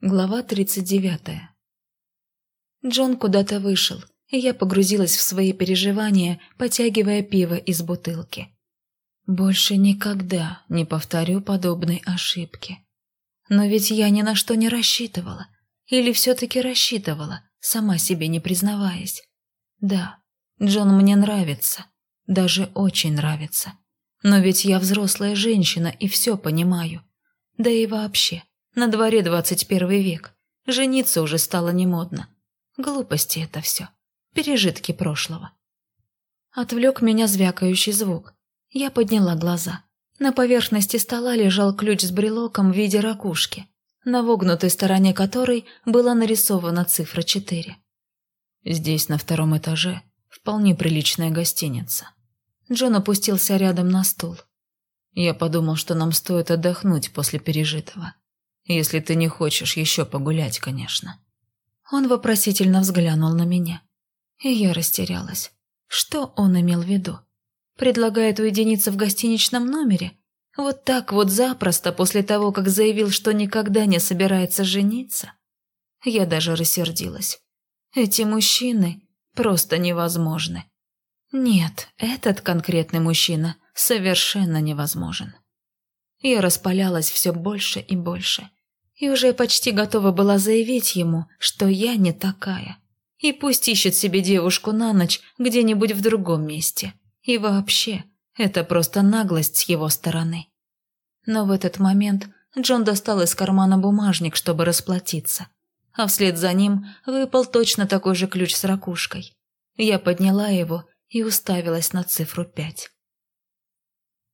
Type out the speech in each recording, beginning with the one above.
Глава 39. Джон куда-то вышел, и я погрузилась в свои переживания, потягивая пиво из бутылки. Больше никогда не повторю подобной ошибки. Но ведь я ни на что не рассчитывала. Или все-таки рассчитывала, сама себе не признаваясь. Да, Джон мне нравится, даже очень нравится. Но ведь я взрослая женщина и все понимаю. Да и вообще, на дворе двадцать первый век. Жениться уже стало не модно. Глупости это все. Пережитки прошлого. Отвлек меня звякающий звук. Я подняла глаза. На поверхности стола лежал ключ с брелоком в виде ракушки, на вогнутой стороне которой была нарисована цифра четыре. Здесь, на втором этаже, вполне приличная гостиница. Джон опустился рядом на стул. Я подумал, что нам стоит отдохнуть после пережитого. Если ты не хочешь еще погулять, конечно. Он вопросительно взглянул на меня. И я растерялась. Что он имел в виду? Предлагает уединиться в гостиничном номере? Вот так вот запросто после того, как заявил, что никогда не собирается жениться? Я даже рассердилась. Эти мужчины просто невозможны. Нет, этот конкретный мужчина совершенно невозможен. Я распалялась все больше и больше и уже почти готова была заявить ему, что я не такая. И пусть ищет себе девушку на ночь где-нибудь в другом месте. И вообще, это просто наглость с его стороны. Но в этот момент Джон достал из кармана бумажник, чтобы расплатиться. А вслед за ним выпал точно такой же ключ с ракушкой. Я подняла его и уставилась на цифру пять.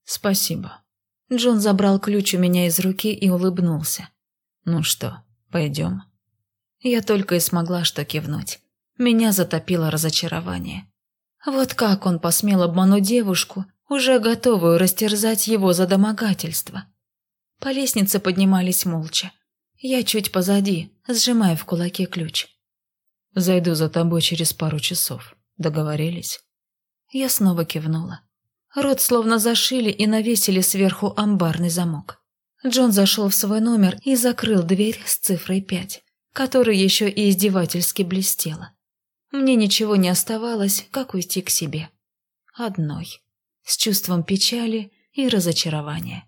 «Спасибо». Джон забрал ключ у меня из руки и улыбнулся. «Ну что, пойдем?» Я только и смогла что кивнуть. Меня затопило разочарование. Вот как он посмел обмануть девушку, уже готовую растерзать его за домогательство. По лестнице поднимались молча. Я чуть позади, сжимая в кулаке ключ. «Зайду за тобой через пару часов. Договорились?» Я снова кивнула. Рот словно зашили и навесили сверху амбарный замок. Джон зашел в свой номер и закрыл дверь с цифрой пять, которая еще и издевательски блестела. Мне ничего не оставалось, как уйти к себе. Одной. С чувством печали и разочарования.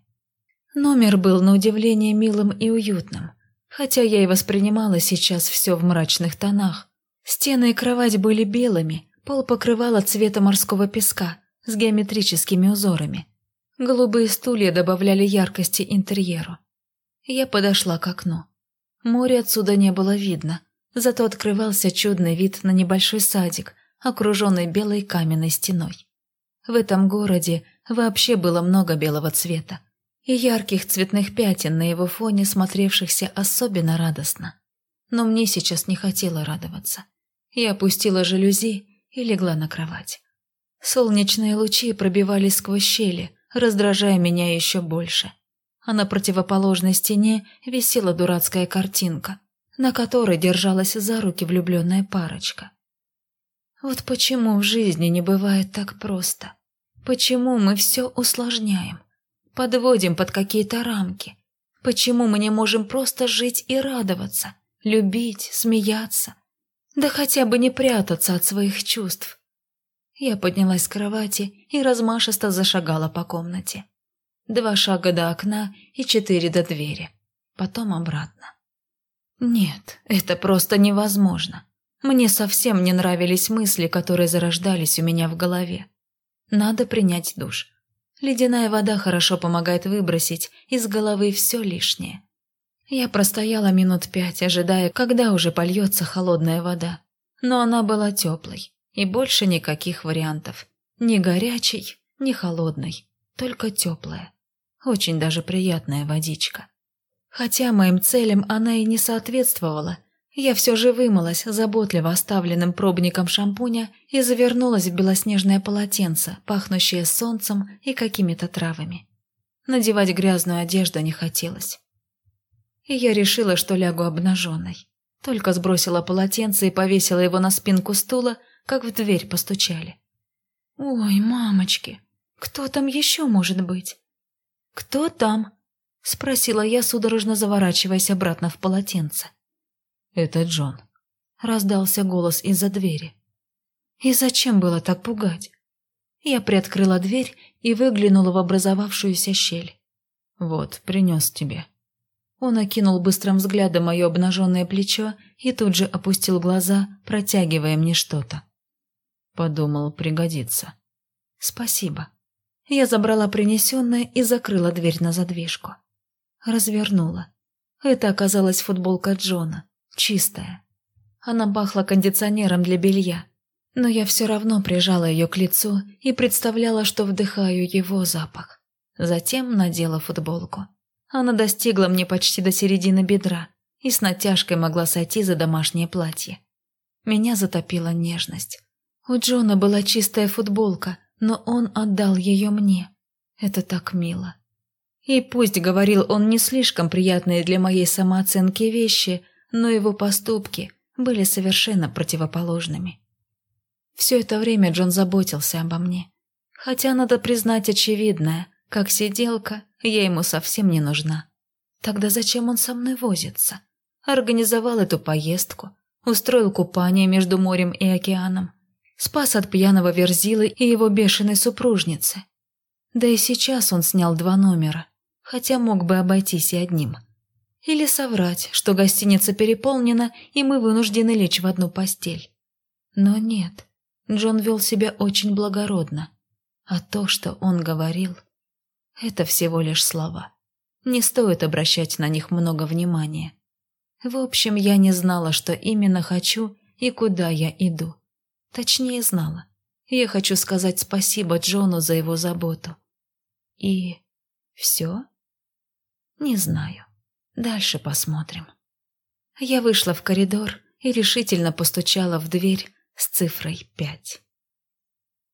Номер был на удивление милым и уютным, хотя я и воспринимала сейчас все в мрачных тонах. Стены и кровать были белыми, пол покрывало цвета морского песка с геометрическими узорами – Голубые стулья добавляли яркости интерьеру. Я подошла к окну. Море отсюда не было видно, зато открывался чудный вид на небольшой садик, окруженный белой каменной стеной. В этом городе вообще было много белого цвета и ярких цветных пятен на его фоне, смотревшихся особенно радостно. Но мне сейчас не хотело радоваться. Я опустила жалюзи и легла на кровать. Солнечные лучи пробивались сквозь щели, раздражая меня еще больше. А на противоположной стене висела дурацкая картинка, на которой держалась за руки влюбленная парочка. Вот почему в жизни не бывает так просто? Почему мы все усложняем? Подводим под какие-то рамки? Почему мы не можем просто жить и радоваться, любить, смеяться? Да хотя бы не прятаться от своих чувств, я поднялась с кровати и размашисто зашагала по комнате. Два шага до окна и четыре до двери. Потом обратно. Нет, это просто невозможно. Мне совсем не нравились мысли, которые зарождались у меня в голове. Надо принять душ. Ледяная вода хорошо помогает выбросить из головы все лишнее. Я простояла минут пять, ожидая, когда уже польется холодная вода. Но она была теплой. И больше никаких вариантов. Ни горячий, ни холодный, только теплая. Очень даже приятная водичка. Хотя моим целям она и не соответствовала, я все же вымылась заботливо оставленным пробником шампуня и завернулась в белоснежное полотенце, пахнущее солнцем и какими-то травами. Надевать грязную одежду не хотелось. И я решила, что лягу обнаженной. Только сбросила полотенце и повесила его на спинку стула, как в дверь постучали. «Ой, мамочки, кто там еще может быть?» «Кто там?» – спросила я, судорожно заворачиваясь обратно в полотенце. «Это Джон», – раздался голос из-за двери. И зачем было так пугать? Я приоткрыла дверь и выглянула в образовавшуюся щель. «Вот, принес тебе». Он окинул быстрым взглядом мое обнаженное плечо и тут же опустил глаза, протягивая мне что-то. Подумал, пригодится. «Спасибо». Я забрала принесенное и закрыла дверь на задвижку. Развернула. Это оказалась футболка Джона, чистая. Она пахла кондиционером для белья, но я все равно прижала ее к лицу и представляла, что вдыхаю его запах. Затем надела футболку. Она достигла мне почти до середины бедра и с натяжкой могла сойти за домашнее платье. Меня затопила нежность. У Джона была чистая футболка, но он отдал ее мне. Это так мило. И пусть говорил он не слишком приятные для моей самооценки вещи, но его поступки были совершенно противоположными. Все это время Джон заботился обо мне. Хотя, надо признать очевидное, как сиделка, я ему совсем не нужна. Тогда зачем он со мной возится? Организовал эту поездку, устроил купание между морем и океаном, спас от пьяного Верзилы и его бешеной супружницы. Да и сейчас он снял два номера, хотя мог бы обойтись и одним. Или соврать, что гостиница переполнена, и мы вынуждены лечь в одну постель. Но нет, Джон вел себя очень благородно. А то, что он говорил, это всего лишь слова. Не стоит обращать на них много внимания. В общем, я не знала, что именно хочу и куда я иду. Точнее, знала. Я хочу сказать спасибо Джону за его заботу. И все? Не знаю. Дальше посмотрим. Я вышла в коридор и решительно постучала в дверь, с цифрой пять.